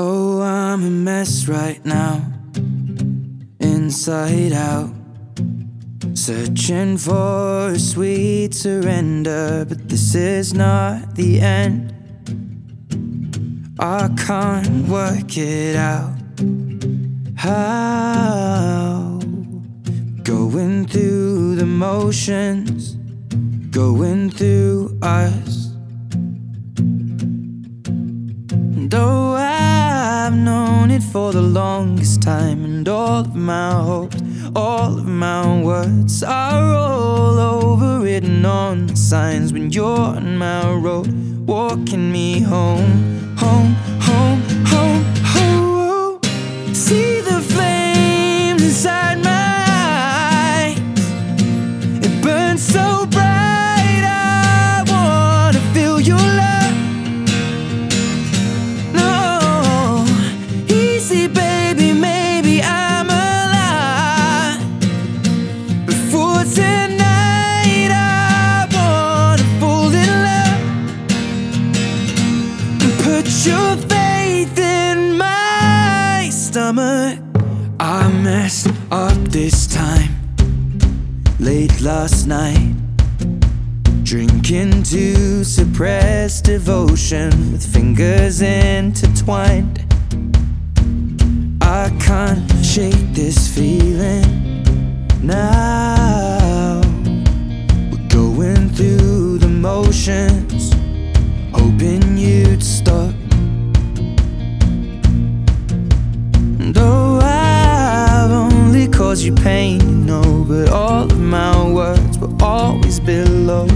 Oh, I'm a mess right now, inside out. Searching for a sweet surrender, but this is not the end. I can't work it out. How? Going through the motions, going through us. Known it for the longest time, and all of my hopes, all of my words are all over written on the signs when you're on my road, walking me home, stomach. I messed up this time. Late last night. Drinking to suppress devotion with fingers intertwined. I can't shake this feeling now. We're going through the motions, only caused you pain, you know, but all of my words were always below.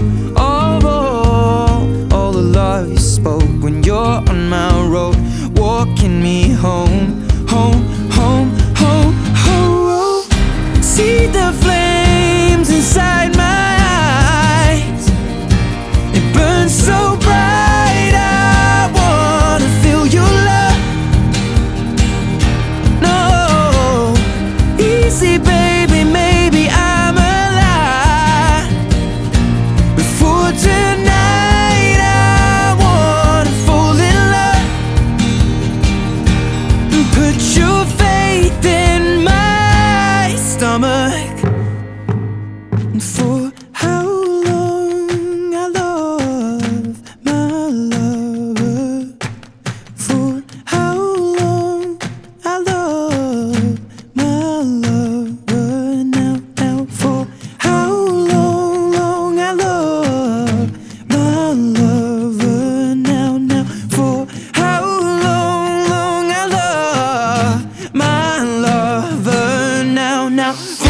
now.